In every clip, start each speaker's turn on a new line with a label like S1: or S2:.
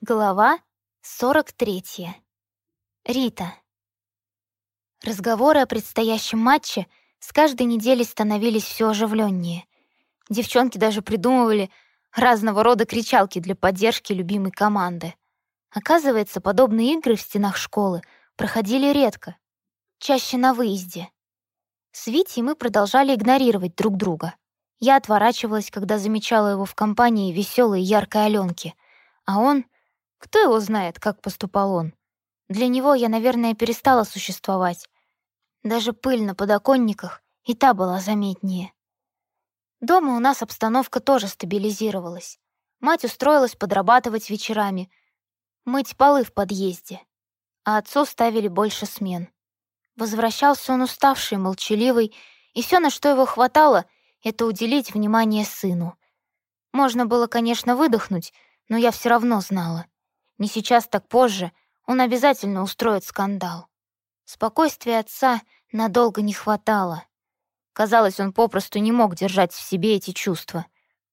S1: Глава 43. Рита. Разговоры о предстоящем матче с каждой неделей становились все оживленнее. Девчонки даже придумывали разного рода кричалки для поддержки любимой команды. Оказывается, подобные игры в стенах школы проходили редко, чаще на выезде. С Витей мы продолжали игнорировать друг друга. Я отворачивалась, когда замечала его в компании веселой яркой Аленки, а он — кто его знает, как поступал он? Для него я, наверное, перестала существовать. Даже пыль на подоконниках и та была заметнее. Дома у нас обстановка тоже стабилизировалась. Мать устроилась подрабатывать вечерами, мыть полы в подъезде, а отцу ставили больше смен. Возвращался он уставший, молчаливый, и все, на что его хватало, это уделить внимание сыну. Можно было, конечно, выдохнуть, но я все равно знала — не сейчас, так позже. Он обязательно устроит скандал. Спокойствия отца надолго не хватало. Казалось, он попросту не мог держать в себе эти чувства.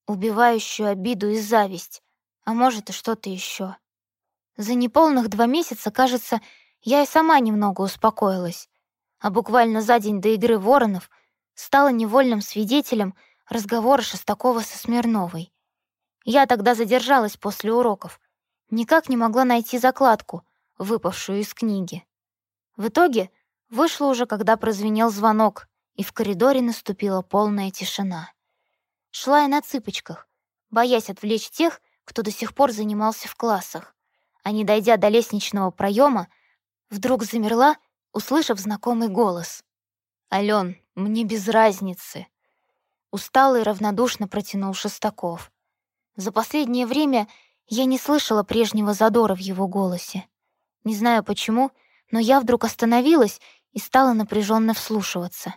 S1: Убивающую обиду и зависть. А может, и что-то еще. За неполных два месяца, кажется, я и сама немного успокоилась. А буквально за день до игры Воронов стала невольным свидетелем разговора Шестакова со Смирновой. Я тогда задержалась после уроков, никак не могла найти закладку, выпавшую из книги. В итоге вышло уже, когда прозвенел звонок, и в коридоре наступила полная тишина. Шла я на цыпочках, боясь отвлечь тех, кто до сих пор занимался в классах, а не дойдя до лестничного проема, вдруг замерла, услышав знакомый голос. «Алён, мне без разницы!» Устало и равнодушно протянул Шестаков. За последнее время я не слышала прежнего задора в его голосе. Не знаю почему, но я вдруг остановилась и стала напряженно вслушиваться.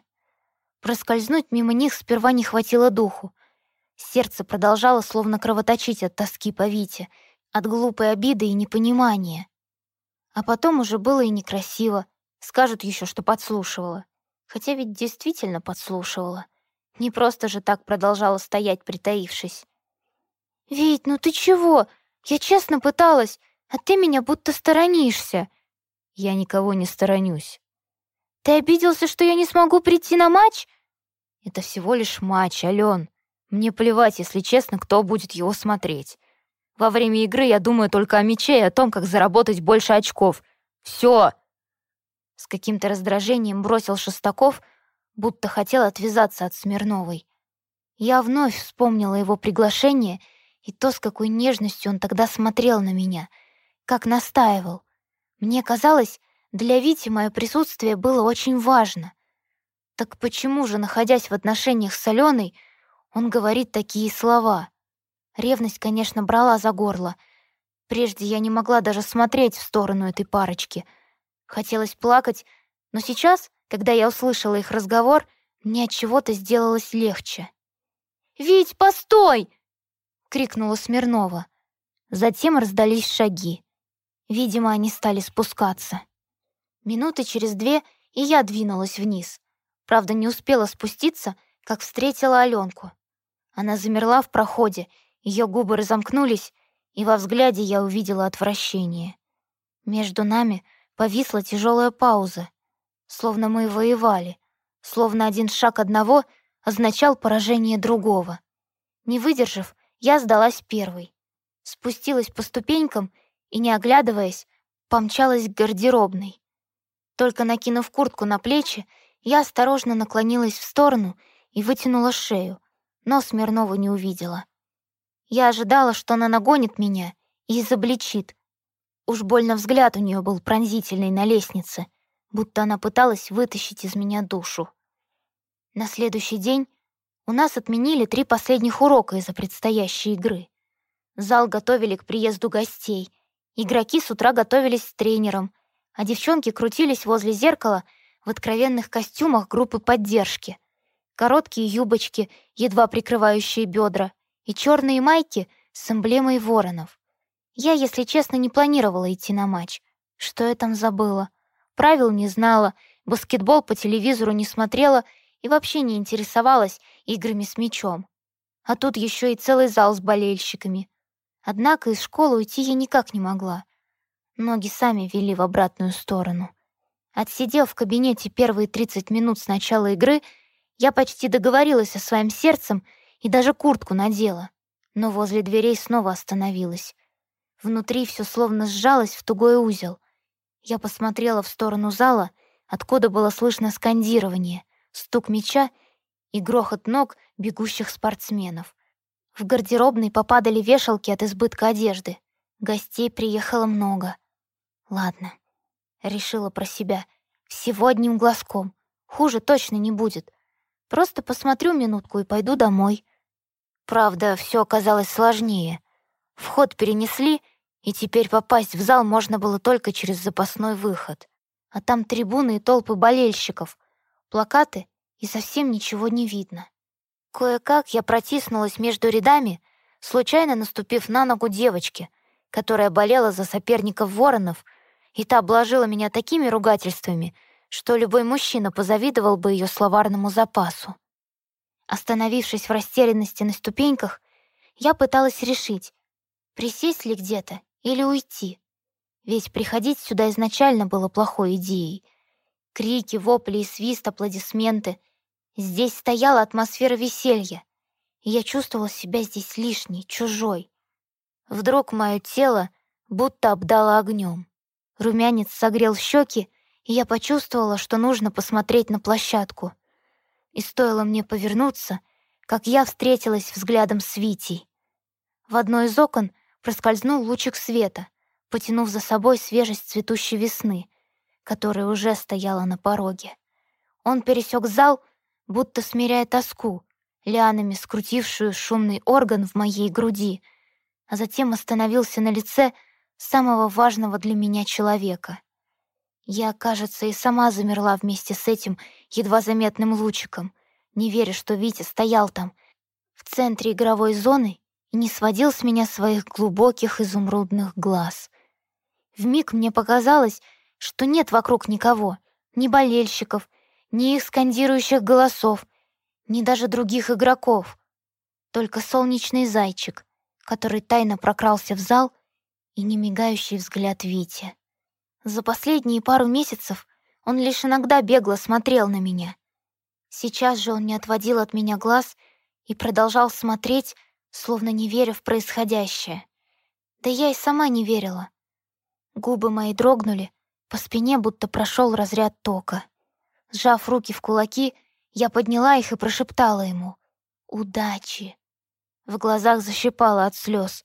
S1: Проскользнуть мимо них сперва не хватило духу. Сердце продолжало словно кровоточить от тоски по Вите, от глупой обиды и непонимания. А потом уже было и некрасиво. Скажут еще, что подслушивала. Хотя ведь действительно подслушивала. Не просто же так продолжала стоять, притаившись. «Вить, ну ты чего? Я честно пыталась, а ты меня будто сторонишься».
S2: «Я никого не сторонюсь».
S1: «Ты обиделся, что я не смогу прийти на матч?»
S2: «Это всего лишь матч, Ален. Мне плевать, если честно, кто будет его смотреть. Во время игры я думаю только о мяче и о том, как заработать больше очков. Все!» С каким-то раздражением бросил Шестаков, будто хотел отвязаться от Смирновой. Я вновь вспомнила его приглашение — и то, с какой нежностью он тогда смотрел на меня, как настаивал. Мне казалось, для Вити мое присутствие было очень важно. Так почему же, находясь в отношениях с Аленой, он говорит такие слова? Ревность, конечно, брала за горло. Прежде я не могла даже смотреть в сторону этой парочки. Хотелось плакать, но сейчас, когда я услышала их разговор, мне от чего-то сделалось легче. «Вить, постой!» — крикнула Смирнова. Затем раздались шаги. Видимо, они стали спускаться. Минуты через две и я двинулась вниз. Правда, не успела спуститься, как встретила Аленку. Она замерла в проходе, ее губы разомкнулись, и во взгляде я увидела отвращение. Между нами повисла тяжелая пауза, словно мы воевали, словно один шаг одного означал поражение другого. Не выдержав, я сдалась первой. Спустилась по ступенькам и, не оглядываясь, помчалась к гардеробной. Только накинув куртку на плечи, я осторожно наклонилась в сторону и вытянула шею, но Смирнова не увидела. Я ожидала, что она нагонит меня и изобличит. Уж больно взгляд у нее был пронзительный на лестнице, будто она пыталась вытащить из меня душу. На следующий день у нас отменили три последних урока из-за предстоящей игры. Зал готовили к приезду гостей. Игроки с утра готовились с тренером, а девчонки крутились возле зеркала в откровенных костюмах группы поддержки. Короткие юбочки, едва прикрывающие бедра, и черные майки с эмблемой воронов. Я, если честно, не планировала идти на матч. Что я там забыла? Правил не знала, баскетбол по телевизору не смотрела и вообще не интересовалась играми с мячом. А тут еще и целый зал с болельщиками.
S1: Однако из школы уйти я никак не могла. Ноги сами вели в обратную сторону. Отсидев в кабинете первые 30 минут с начала игры, я почти договорилась со своим сердцем и даже куртку надела, но возле дверей снова остановилась. Внутри все словно сжалось в тугой узел. Я посмотрела в сторону зала, откуда было слышно скандирование, стук мяча и грохот ног бегущих спортсменов. В гардеробной попадали вешалки от избытка одежды. Гостей приехало много. Ладно, решила про себя. Всего одним глазком. Хуже точно не будет. Просто посмотрю минутку и пойду домой. Правда, все оказалось сложнее. Вход перенесли, и теперь попасть в зал можно было только через запасной выход. А там трибуны и толпы болельщиков, плакаты, и совсем ничего не видно. Кое-как я протиснулась между рядами, случайно наступив на ногу девочки, которая болела за соперников воронов — и та обложила меня такими ругательствами, что любой мужчина позавидовал бы ее словарному запасу. Остановившись в растерянности на ступеньках, я пыталась решить, присесть ли где-то или уйти. Ведь приходить сюда изначально было плохой идеей. Крики, вопли и свист, аплодисменты. Здесь стояла атмосфера веселья, и я чувствовала себя здесь лишней, чужой. Вдруг мое тело будто обдало огнем. Румянец согрел щеки, и я почувствовала, что нужно посмотреть на площадку. И стоило мне повернуться, как я встретилась взглядом с Витей. В одно из окон проскользнул лучик света, потянув за собой свежесть цветущей весны, которая уже стояла на пороге. Он пересек зал, будто смиряя тоску, лианами скрутившую шумный орган в моей груди, а затем остановился на лице — самого важного для меня человека. Я, кажется, и сама замерла вместе с этим едва заметным лучиком, не веря, что Витя стоял там, в центре игровой зоны и не сводил с меня своих глубоких изумрудных глаз. Вмиг мне показалось, что нет вокруг никого, ни болельщиков, ни их скандирующих голосов, ни даже других игроков. Только солнечный зайчик, который тайно прокрался в зал и немигающий взгляд Вити. За последние пару месяцев он лишь иногда бегло смотрел на меня. Сейчас же он не отводил от меня глаз и продолжал смотреть, словно не веря в происходящее. Да я и сама не верила. Губы мои дрогнули, по спине будто прошел разряд тока. Сжав руки в кулаки, я подняла их и прошептала ему «Удачи!». В глазах защипала от слез.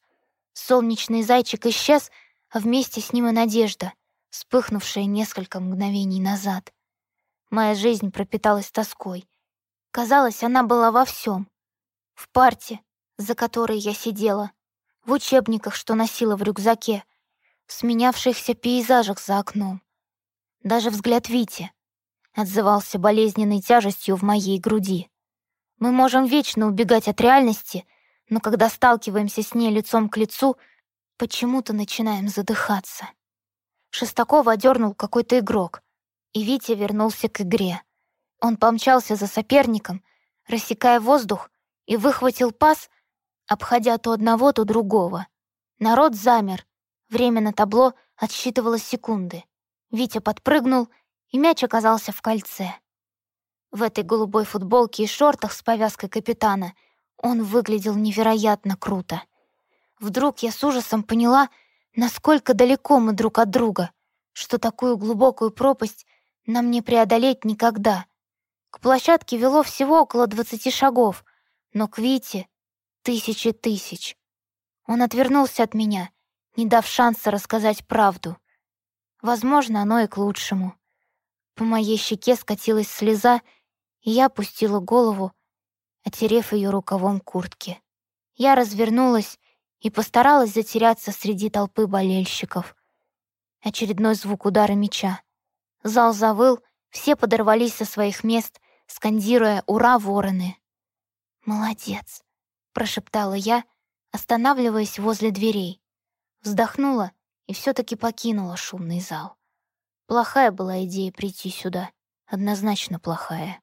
S1: Солнечный зайчик исчез, а вместе с ним и надежда, вспыхнувшая несколько мгновений назад. Моя жизнь пропиталась тоской. Казалось, она была во всем. В парте, за которой я сидела, в учебниках, что носила в рюкзаке, в сменявшихся пейзажах за окном. Даже взгляд Вити отзывался болезненной тяжестью в моей груди. Мы можем вечно убегать от реальности — но когда сталкиваемся с ней лицом к лицу, почему-то начинаем задыхаться. Шестакова одернул какой-то игрок, и Витя вернулся к игре. Он помчался за соперником, рассекая воздух, и выхватил пас, обходя то одного, то другого. Народ замер. Время на табло отсчитывало секунды. Витя подпрыгнул, и мяч оказался в кольце. В этой голубой футболке и шортах с повязкой капитана — он выглядел невероятно круто. Вдруг я с ужасом поняла, насколько далеко мы друг от друга, что такую глубокую пропасть нам не преодолеть никогда. К площадке вело всего около двадцати шагов, но к Вите — тысячи тысяч. Он отвернулся от меня, не дав шанса рассказать правду. Возможно, оно и к лучшему. По моей щеке скатилась слеза, и я опустила голову, отерев ее рукавом куртки. Я развернулась и постаралась затеряться среди толпы болельщиков. Очередной звук удара меча. Зал завыл, все подорвались со своих мест, скандируя «Ура, вороны!». «Молодец!» — прошептала я, останавливаясь возле дверей. Вздохнула и все таки покинула шумный зал. Плохая была идея прийти сюда, однозначно плохая.